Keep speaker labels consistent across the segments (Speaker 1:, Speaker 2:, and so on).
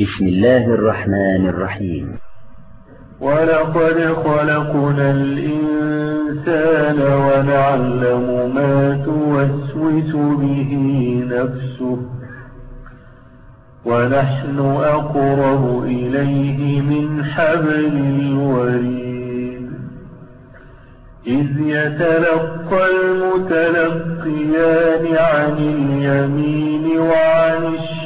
Speaker 1: بسم الله الرحمن الرحيم.
Speaker 2: ولقد خلقنا الإنسان ونعلم ما توسوس به نفسه ونحن أقرب إليه من حبل الوريد. إذ يتلقى المتلقيان عن اليمين وعن الشمال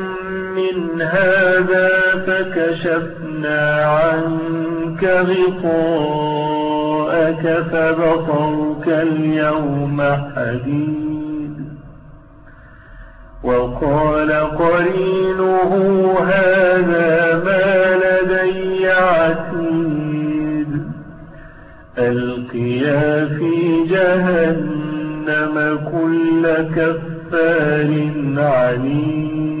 Speaker 2: من هذا فكشفنا عنك غطاءك فبصرك اليوم حديد. وقال قرينه هذا ما لدي عتيد. ألقيا في جهنم كل كفار عنيد.